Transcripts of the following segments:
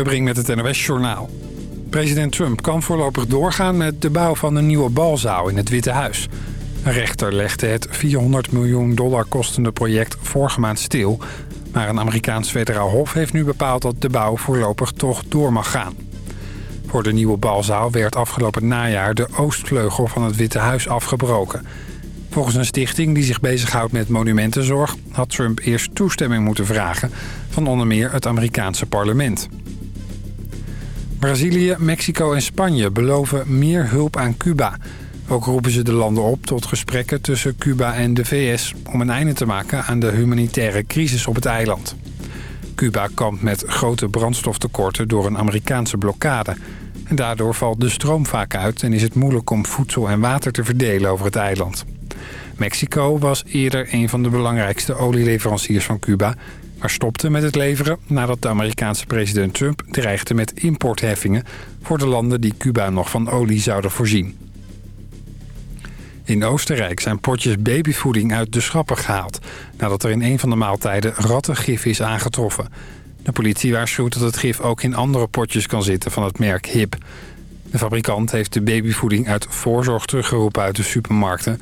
Bring met het NOS-journaal. President Trump kan voorlopig doorgaan met de bouw van een nieuwe balzaal in het Witte Huis. Een rechter legde het 400 miljoen dollar kostende project vorige maand stil... maar een Amerikaans federaal hof heeft nu bepaald dat de bouw voorlopig toch door mag gaan. Voor de nieuwe balzaal werd afgelopen najaar de oostvleugel van het Witte Huis afgebroken. Volgens een stichting die zich bezighoudt met monumentenzorg... had Trump eerst toestemming moeten vragen van onder meer het Amerikaanse parlement. Brazilië, Mexico en Spanje beloven meer hulp aan Cuba. Ook roepen ze de landen op tot gesprekken tussen Cuba en de VS... om een einde te maken aan de humanitaire crisis op het eiland. Cuba kampt met grote brandstoftekorten door een Amerikaanse blokkade. En daardoor valt de stroom vaak uit en is het moeilijk om voedsel en water te verdelen over het eiland. Mexico was eerder een van de belangrijkste olieleveranciers van Cuba maar stopte met het leveren nadat de Amerikaanse president Trump dreigde met importheffingen voor de landen die Cuba nog van olie zouden voorzien. In Oostenrijk zijn potjes babyvoeding uit de schappen gehaald... nadat er in een van de maaltijden rattengif is aangetroffen. De politie waarschuwt dat het gif ook in andere potjes kan zitten van het merk HIP. De fabrikant heeft de babyvoeding uit voorzorg teruggeroepen uit de supermarkten...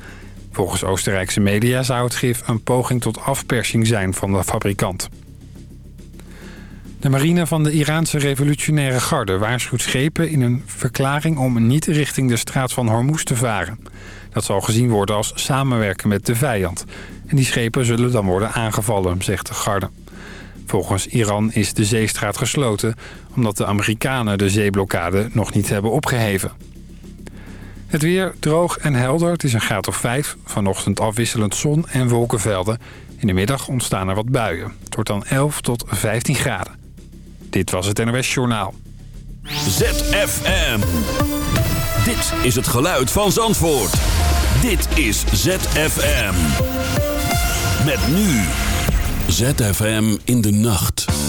Volgens Oostenrijkse media zou het gif een poging tot afpersing zijn van de fabrikant. De marine van de Iraanse revolutionaire garde waarschuwt schepen in een verklaring om niet richting de straat van Hormuz te varen. Dat zal gezien worden als samenwerken met de vijand. En die schepen zullen dan worden aangevallen, zegt de garde. Volgens Iran is de zeestraat gesloten omdat de Amerikanen de zeeblokkade nog niet hebben opgeheven. Het weer droog en helder. Het is een graad of 5. Vanochtend afwisselend zon en wolkenvelden. In de middag ontstaan er wat buien. Het wordt dan 11 tot 15 graden. Dit was het NOS Journaal. ZFM. Dit is het geluid van Zandvoort. Dit is ZFM. Met nu. ZFM in de nacht.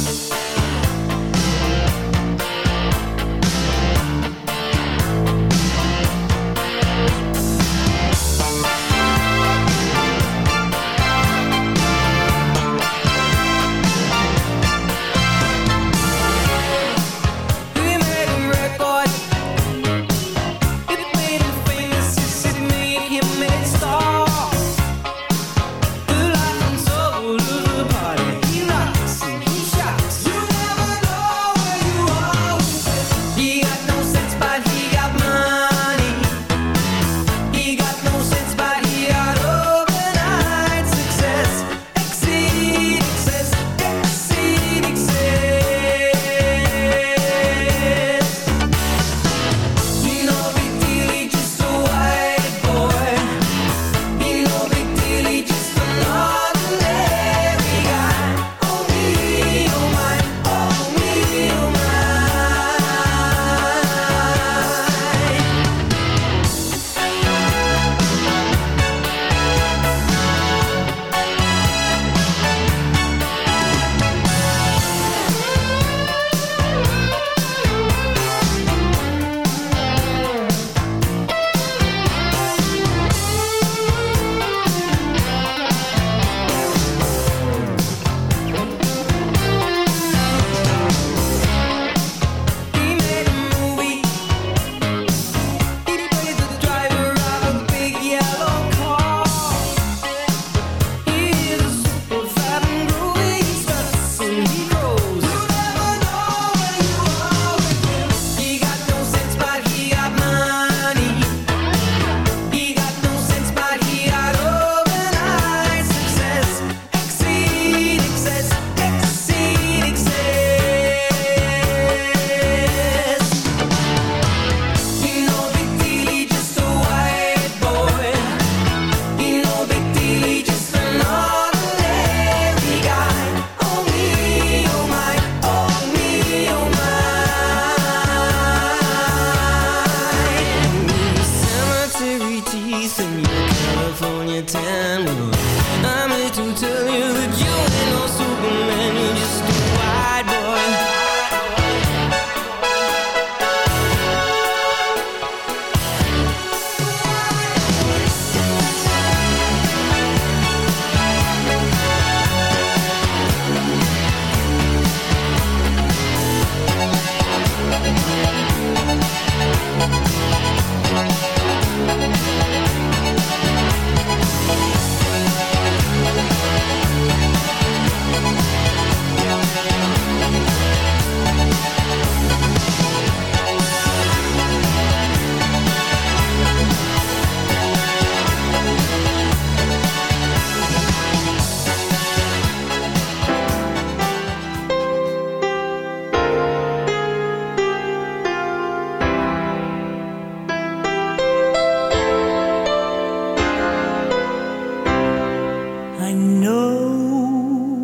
I know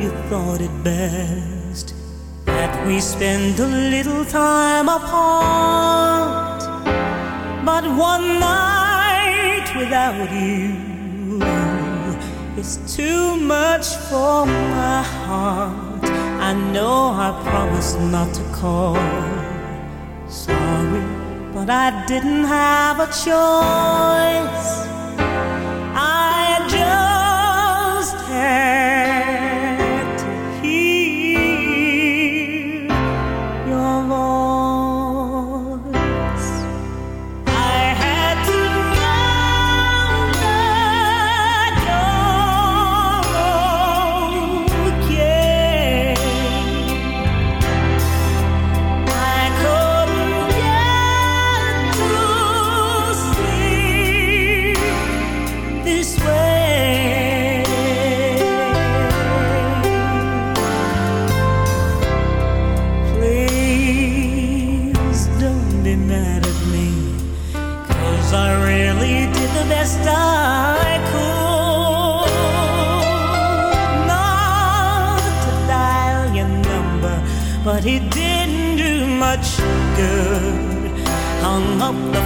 you thought it best that we spend a little time apart, but one night without you is too much for my heart. I know I promised not to call. Sorry, but I didn't have a choice.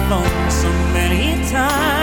Phone so many times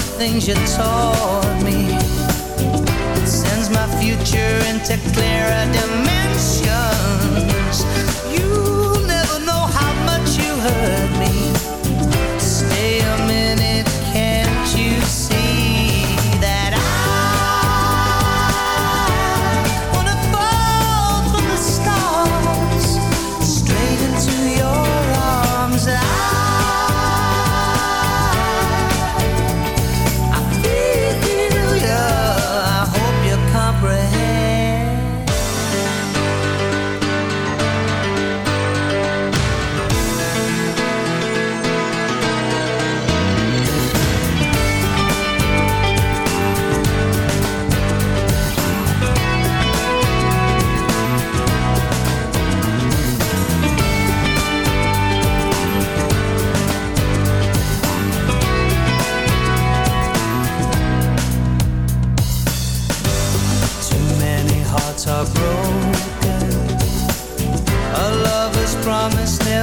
things you taught me. Sends my future into clearer dimensions.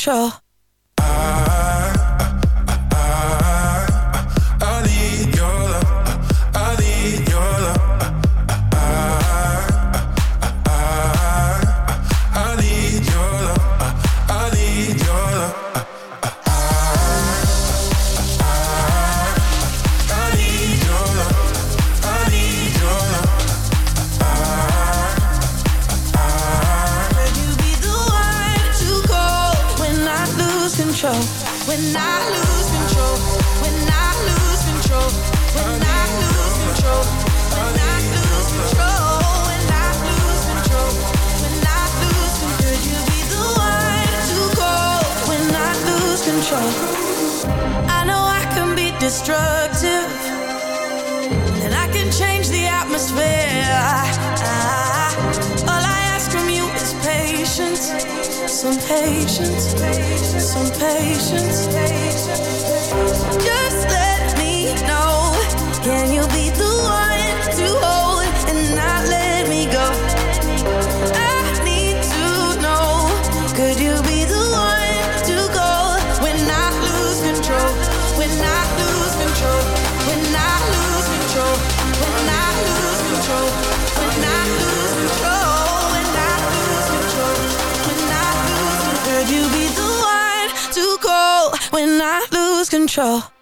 control. control. I know I can be destructive, and I can change the atmosphere. I, all I ask from you is patience, some patience, some patience. Just let me know. Can you be the lose control.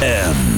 ZFM.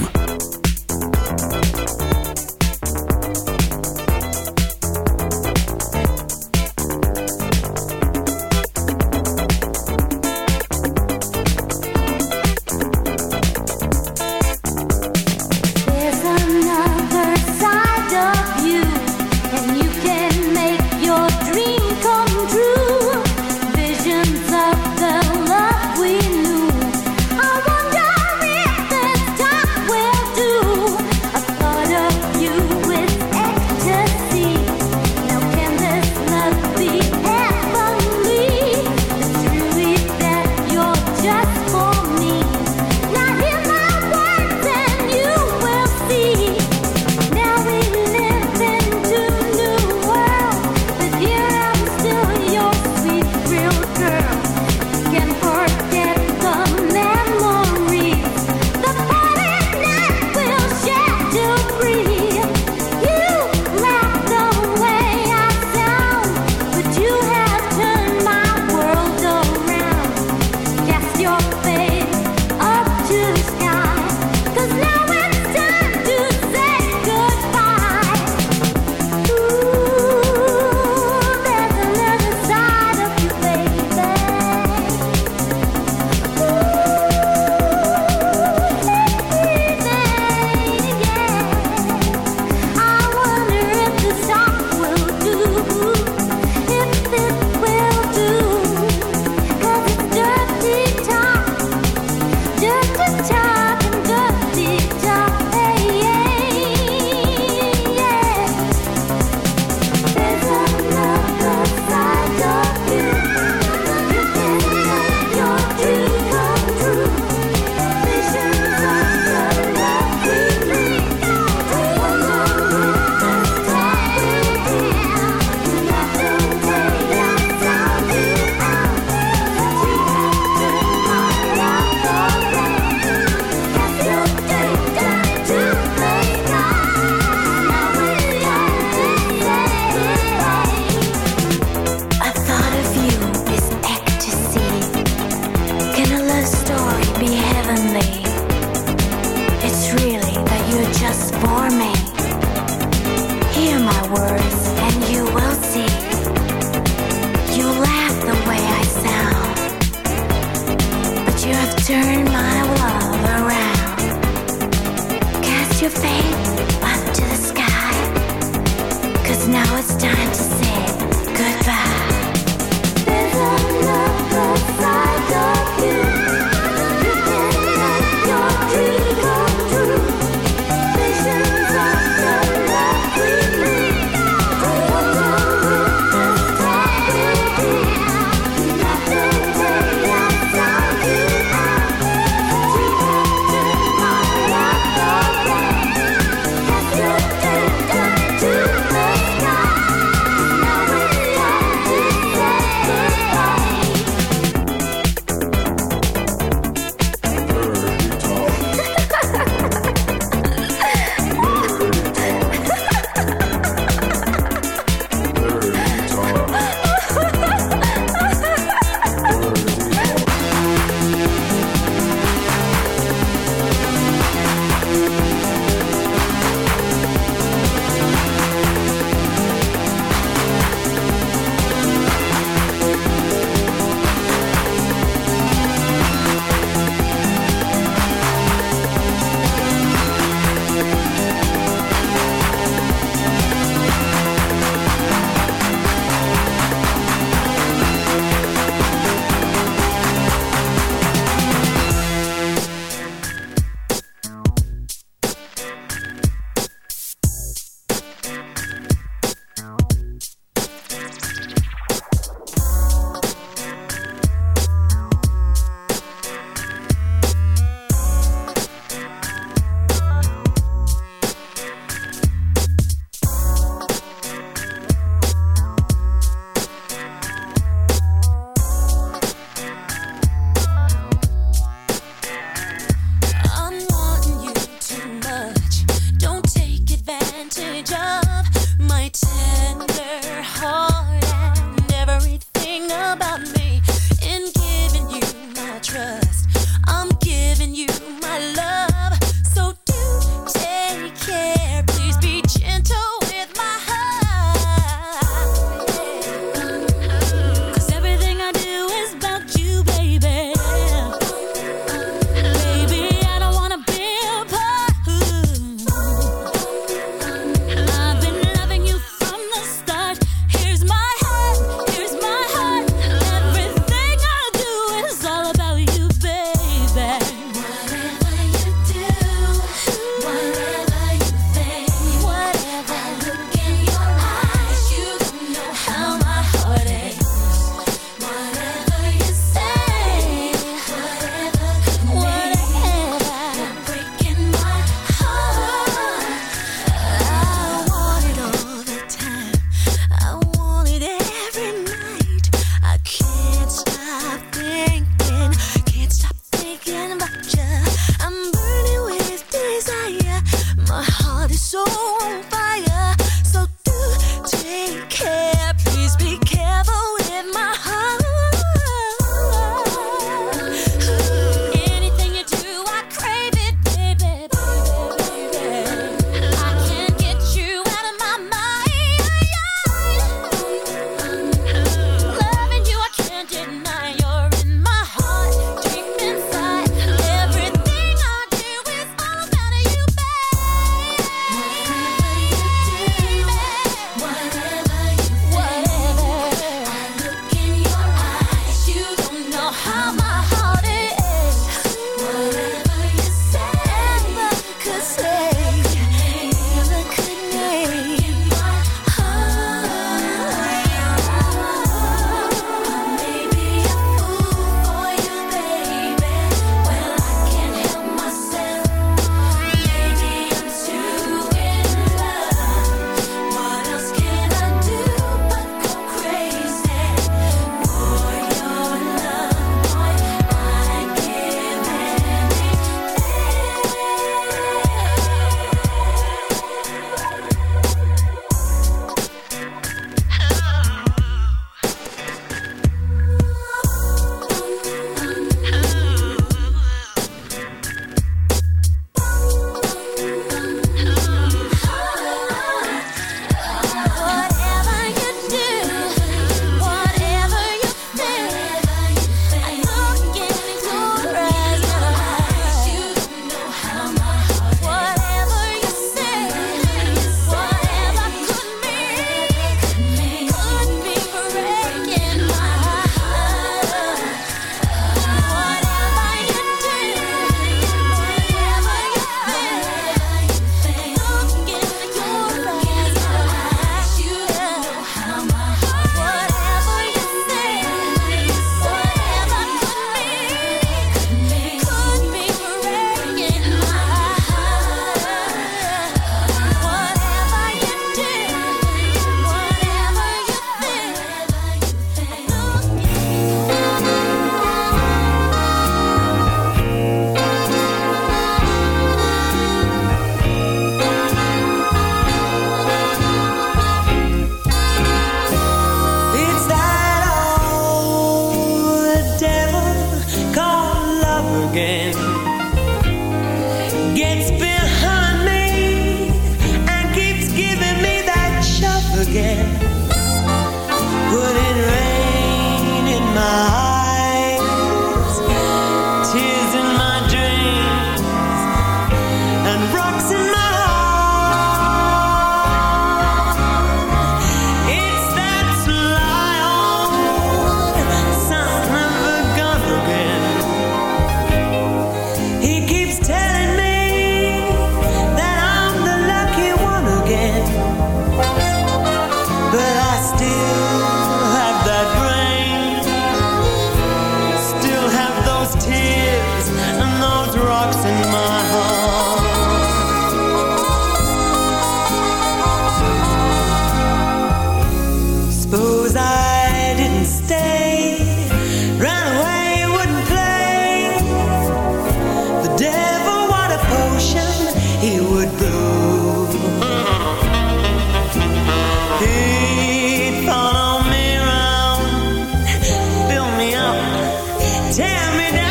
Tell me that.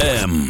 ZFM.